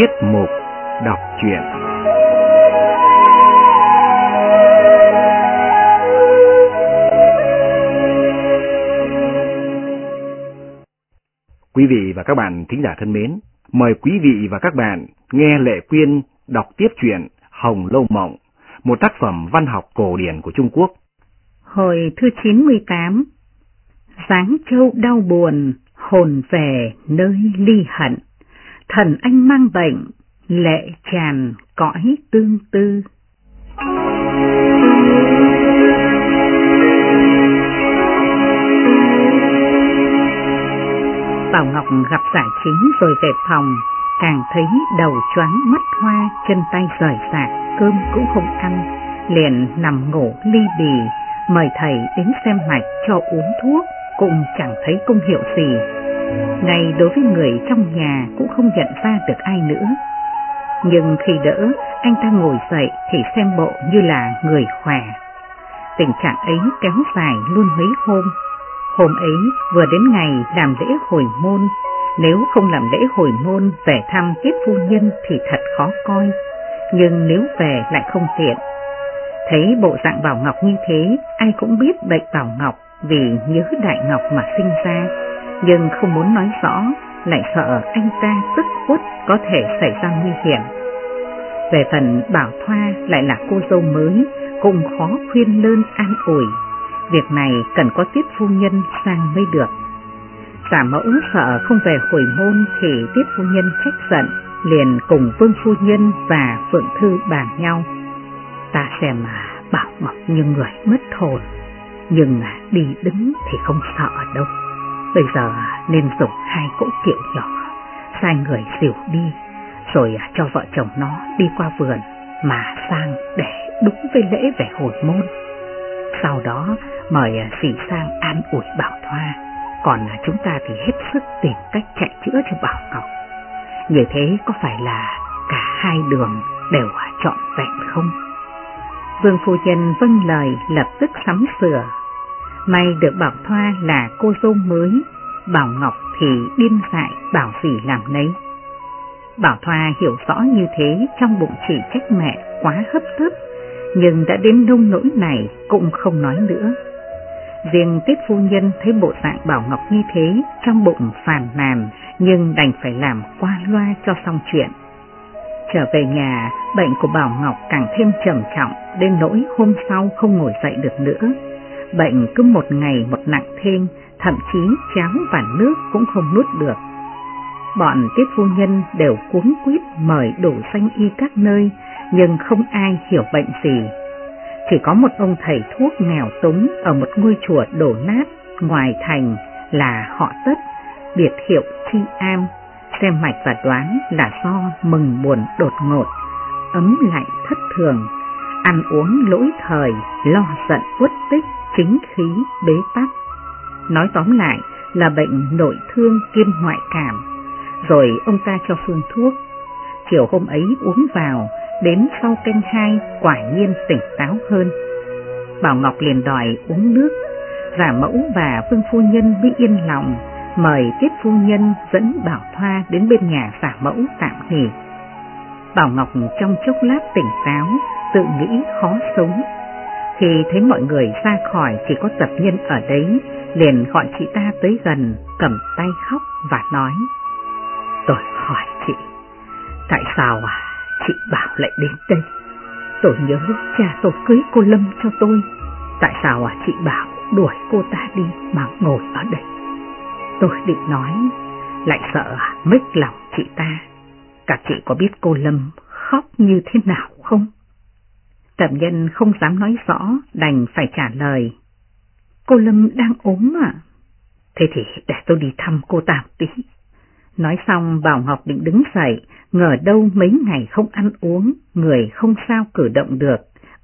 Tiết mục đọc truyện Quý vị và các bạn thính giả thân mến, mời quý vị và các bạn nghe Lệ Quyên đọc tiếp truyện Hồng Lâu Mộng, một tác phẩm văn học cổ điển của Trung Quốc. Hồi thứ 98 Giáng châu đau buồn, hồn về nơi ly hận, thần anh mang bệnh, lệ tràn cõi tương tư. Bảo Ngọc gặp giải chính rồi về phòng, càng thấy đầu choáng mắt hoa, chân tay rời rạc, cơm cũng không ăn, liền nằm ngủ ly bì, mời thầy đến xem mạch cho uống thuốc, cũng chẳng thấy công hiệu gì. Ngay đối với người trong nhà cũng không nhận ra được ai nữa. Nhưng khi đỡ, anh ta ngồi dậy thì xem bộ như là người khỏe. Tình trạng ấy kéo dài luôn mấy hôm. Hôm ấy vừa đến ngày làm lễ hồi môn, nếu không làm lễ hồi môn về thăm kiếp phu nhân thì thật khó coi, nhưng nếu về lại không tiện. Thấy bộ dạng Bảo Ngọc như thế, ai cũng biết bệnh Bảo Ngọc vì nhớ Đại Ngọc mà sinh ra, nhưng không muốn nói rõ, lại sợ anh ta tức uất có thể xảy ra nguy hiểm. Về phần Bảo Thoa lại là cô dâu mới, cũng khó khuyên lơn an ủi. Việc này cần có tiếp phu nhân sang mới được. Giả mẫu sợ không về hồi môn thì tiếp phu nhân trách giận, liền cùng vương phu nhân và phượng thư bàn nhau. Ta xem mà Bảo Ngọc như người mất hồn, nhưng mà đi đứng thì không sợ đâu. Bây giờ nên dùng hai cỗ kiệu nhỏ, sai người dìu đi, rồi cho vợ chồng nó đi qua vườn mà sang để đúng với lễ về hồi môn. Sau đó mời sĩ sang an ủi Bảo Thoa, còn chúng ta thì hết sức tìm cách chạy chữa cho Bảo Ngọc. Như thế có phải là cả hai đường đều chọn vẹn không? Vương Phu Nhân vâng lời lập tức sắm sửa. May được Bảo Thoa là cô dâu mới, Bảo Ngọc thì điên dại bảo gì làm nấy. Bảo Thoa hiểu rõ như thế trong bụng chỉ trách mẹ quá hấp tấp, nhưng đã đến nông nỗi này cũng không nói nữa. Riêng Tiết Phu Nhân thấy bộ dạng Bảo Ngọc như thế trong bụng phàn nàn nhưng đành phải làm qua loa cho xong chuyện. Trở về nhà, bệnh của Bảo Ngọc càng thêm trầm trọng đến nỗi hôm sau không ngồi dậy được nữa. Bệnh cứ một ngày một nặng thêm, thậm chí cháo và nước cũng không nuốt được. Bọn tiết phu nhân đều cuống quýt mời đủ xanh y các nơi, nhưng không ai hiểu bệnh gì. Chỉ có một ông thầy thuốc nghèo túng ở một ngôi chùa đổ nát ngoài thành là họ tất, biệt hiệu chi am, xem mạch và đoán là do mừng buồn đột ngột, ấm lạnh thất thường, ăn uống lỗi thời, lo giận uất tích, chính khí bế tắc. Nói tóm lại là bệnh nội thương kiêm ngoại cảm, rồi ông ta cho phương thuốc. Chiều hôm ấy uống vào, đến sau canh hai quả nhiên tỉnh táo hơn. Bảo Ngọc liền đòi uống nước, giả mẫu và vương phu nhân mới yên lòng, mời tiếp phu nhân dẫn Bảo Thoa đến bên nhà giả mẫu tạm nghỉ. Bảo Ngọc trong chốc lát tỉnh táo, tự nghĩ khó sống. Khi thấy mọi người ra khỏi chỉ có tập nhân ở đấy, liền gọi chị ta tới gần, cầm tay khóc và nói. Tôi hỏi chị, tại sao à chị bảo lại đến đây? Tôi nhớ cha tôi cưới cô Lâm cho tôi, tại sao à chị bảo đuổi cô ta đi mà ngồi ở đây? Tôi định nói, lại sợ mất lòng chị ta. Cả chị có biết cô Lâm khóc như thế nào không? Tầm nhân không dám nói rõ, đành phải trả lời. Cô Lâm đang ốm à? Thế thì để tôi đi thăm cô ta tí. Nói xong Bảo Ngọc định đứng dậy, ngờ đâu mấy ngày không ăn uống, người không sao cử động được.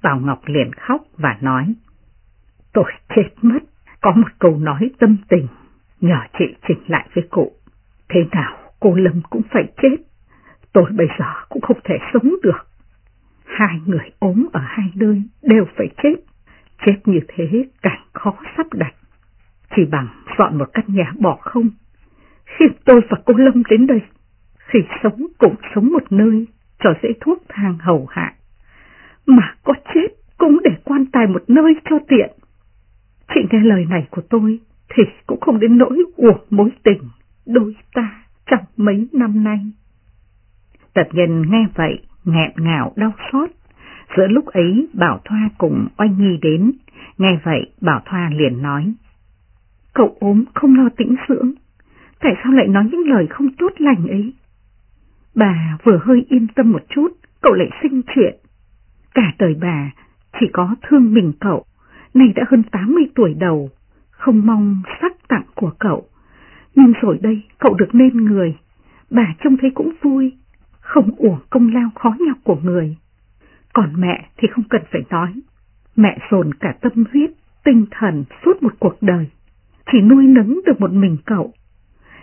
Bảo Ngọc liền khóc và nói. Tôi chết mất, có một câu nói tâm tình, nhờ chị chỉnh lại với cụ. Thế nào cô Lâm cũng phải chết, tôi bây giờ cũng không thể sống được. Hai người ốm ở hai nơi đều phải chết, chết như thế càng khó sắp đặt. Chỉ bằng dọn một căn nhà bỏ không, khi tôi và cô Lâm đến đây, khi sống cũng sống một nơi cho dễ thuốc thang hầu hạ. Mà có chết cũng để quan tài một nơi cho tiện. Chị nghe lời này của tôi thì cũng không đến nỗi uổng mối tình đôi ta trong mấy năm nay. Tật nhân nghe vậy, nghẹn ngào đau xót. Giữa lúc ấy Bảo Thoa cùng Oanh Nhi đến, nghe vậy Bảo Thoa liền nói. Cậu ốm không lo tĩnh dưỡng, tại sao lại nói những lời không tốt lành ấy? Bà vừa hơi yên tâm một chút, cậu lại sinh chuyện. Cả đời bà chỉ có thương mình cậu, nay đã hơn 80 tuổi đầu, không mong sắc tặng của cậu. Nhưng rồi đây cậu được nên người, bà trông thấy cũng vui, không uổng công lao khó nhọc của người. Còn mẹ thì không cần phải nói, mẹ dồn cả tâm huyết, tinh thần suốt một cuộc đời, chỉ nuôi nấng được một mình cậu.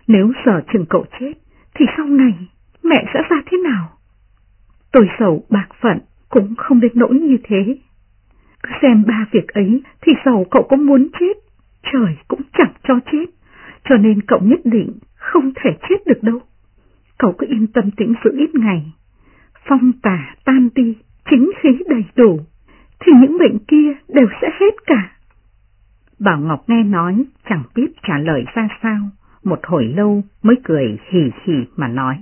Nếu giờ chừng cậu chết, thì sau này mẹ sẽ ra thế nào? Tôi giàu bạc phận cũng không đến nỗi như thế. Cứ xem ba việc ấy thì giàu cậu có muốn chết, trời cũng chẳng cho chết, cho nên cậu nhất định không thể chết được đâu. Cậu cứ yên tâm tĩnh dưỡng ít ngày, phong tả tan đi, chính khí đầy đủ, thì những bệnh kia đều sẽ hết cả. Bảo Ngọc nghe nói chẳng biết trả lời ra sao, một hồi lâu mới cười hì hì mà nói.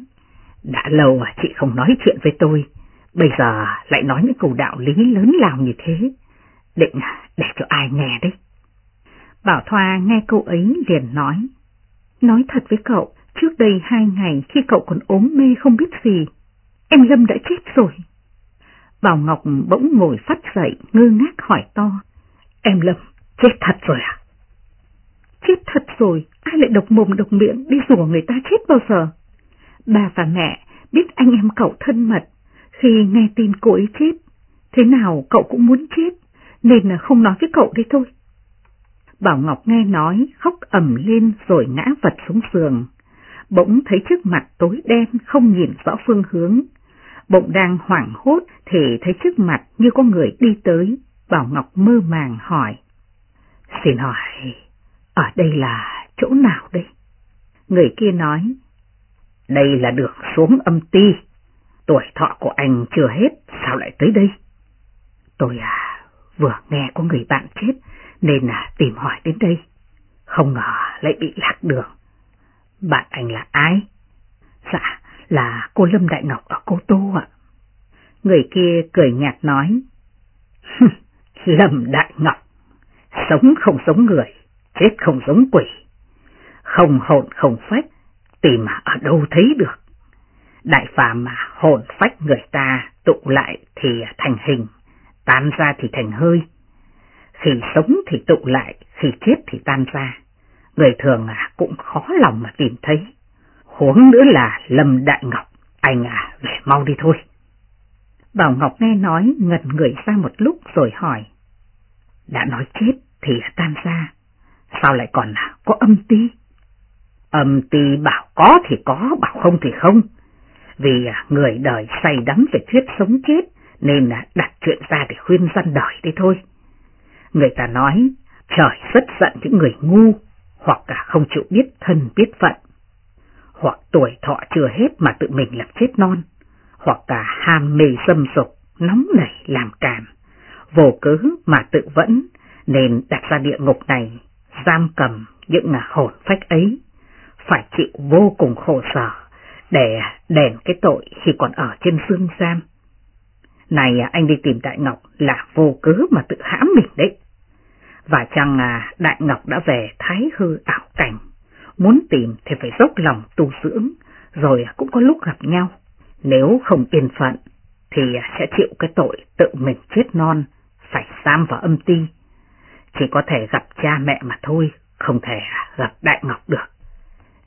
Đã lâu à, chị không nói chuyện với tôi, bây giờ lại nói những câu đạo lý lớn lao như thế, định à, để cho ai nghe đấy. Bảo Thoa nghe câu ấy liền nói, nói thật với cậu, trước đây hai ngày khi cậu còn ốm mê không biết gì, em Lâm đã chết rồi. Bảo Ngọc bỗng ngồi phát dậy ngơ ngác hỏi to, em Lâm chết thật rồi à? Chết thật rồi, ai lại độc mồm độc miệng đi rủa người ta chết bao giờ? Bà và mẹ biết anh em cậu thân mật, khi nghe tin cô ấy chết, thế nào cậu cũng muốn chết, nên là không nói với cậu đi thôi. Bảo Ngọc nghe nói, khóc ầm lên rồi ngã vật xuống giường. Bỗng thấy trước mặt tối đen không nhìn rõ phương hướng. Bỗng đang hoảng hốt thì thấy trước mặt như có người đi tới. Bảo Ngọc mơ màng hỏi. Xin hỏi, ở đây là chỗ nào đây? Người kia nói, đây là đường xuống âm ti, tuổi thọ của anh chưa hết, sao lại tới đây? Tôi à, vừa nghe có người bạn chết, nên là tìm hỏi đến đây. Không ngờ lại bị lạc đường. Bạn anh là ai? Dạ, là cô Lâm Đại Ngọc ở Cô Tô ạ. Người kia cười nhạt nói. Lâm Đại Ngọc, sống không giống người, chết không giống quỷ. Không hồn không phách, tìm mà ở đâu thấy được. Đại phàm mà hồn phách người ta tụ lại thì thành hình, tan ra thì thành hơi. Khi sống thì tụ lại, khi chết thì tan ra. Người thường à cũng khó lòng mà tìm thấy. Huống nữa là Lâm Đại Ngọc, anh à về mau đi thôi. Bảo Ngọc nghe nói ngẩn người ra một lúc rồi hỏi. Đã nói chết thì tan ra, sao lại còn à, có âm ti? Âm ti bảo có thì có, bảo không thì không. Vì à, người đời say đắm về thuyết sống chết nên à, đặt chuyện ra để khuyên dân đời đi thôi. Người ta nói trời rất giận những người ngu hoặc cả không chịu biết thân biết phận. Hoặc tuổi thọ chưa hết mà tự mình làm chết non, hoặc cả ham mê xâm dục, nóng nảy làm càn, vô cớ mà tự vẫn nên đặt ra địa ngục này, giam cầm những hồn phách ấy phải chịu vô cùng khổ sở để đền cái tội khi còn ở trên xương giam. Này à, anh đi tìm Đại Ngọc là vô cớ mà tự hãm mình đấy. Và chăng à, Đại Ngọc đã về thái hư ảo cảnh, muốn tìm thì phải dốc lòng tu dưỡng, rồi cũng có lúc gặp nhau. Nếu không yên phận thì sẽ chịu cái tội tự mình chết non, phải giam vào âm ti. Chỉ có thể gặp cha mẹ mà thôi, không thể gặp Đại Ngọc được.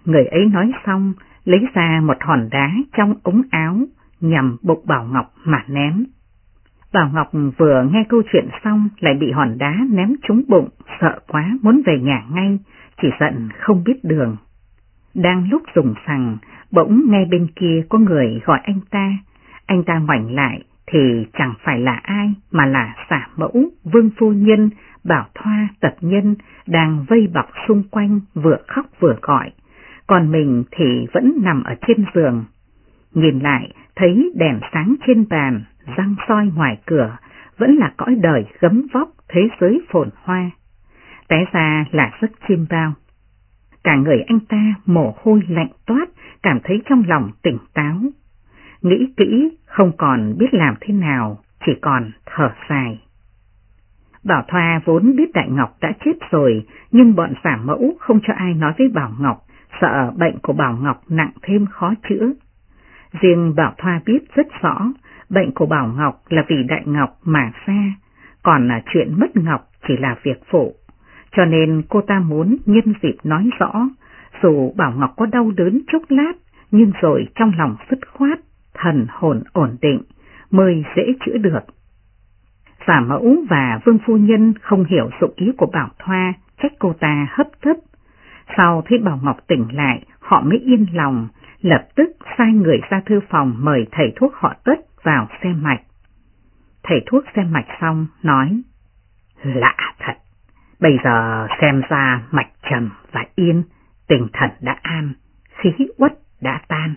Người ấy nói xong, lấy ra một hòn đá trong ống áo, nhằm bục Bảo Ngọc mà ném. Bảo Ngọc vừa nghe câu chuyện xong lại bị hòn đá ném trúng bụng, sợ quá muốn về nhà ngay, chỉ giận không biết đường. Đang lúc dùng sằng, bỗng nghe bên kia có người gọi anh ta, anh ta ngoảnh lại thì chẳng phải là ai mà là xả mẫu, vương phu nhân, bảo thoa, tập nhân đang vây bọc xung quanh vừa khóc vừa gọi còn mình thì vẫn nằm ở trên giường. Nhìn lại, thấy đèn sáng trên bàn, răng soi ngoài cửa, vẫn là cõi đời gấm vóc thế giới phồn hoa. Té ra là giấc chim bao. Cả người anh ta mồ hôi lạnh toát, cảm thấy trong lòng tỉnh táo. Nghĩ kỹ, không còn biết làm thế nào, chỉ còn thở dài. Bảo Thoa vốn biết Đại Ngọc đã chết rồi, nhưng bọn giả mẫu không cho ai nói với Bảo Ngọc, sợ bệnh của Bảo Ngọc nặng thêm khó chữa. Riêng Bảo Thoa biết rất rõ, bệnh của Bảo Ngọc là vì Đại Ngọc mà ra, còn là chuyện mất Ngọc chỉ là việc phụ. Cho nên cô ta muốn nhân dịp nói rõ, dù Bảo Ngọc có đau đớn chốc lát, nhưng rồi trong lòng dứt khoát, thần hồn ổn định, mới dễ chữa được. Giả mẫu và vương phu nhân không hiểu dụng ý của Bảo Thoa, trách cô ta hấp thấp. Sau thấy Bảo Ngọc tỉnh lại, họ mới yên lòng, lập tức sai người ra thư phòng mời thầy thuốc họ tất vào xem mạch. Thầy thuốc xem mạch xong, nói, lạ thật, bây giờ xem ra mạch trầm và yên, tinh thần đã an, khí uất đã tan.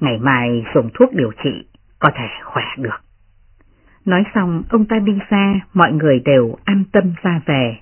Ngày mai dùng thuốc điều trị, có thể khỏe được. Nói xong ông ta đi xa, mọi người đều an tâm ra về.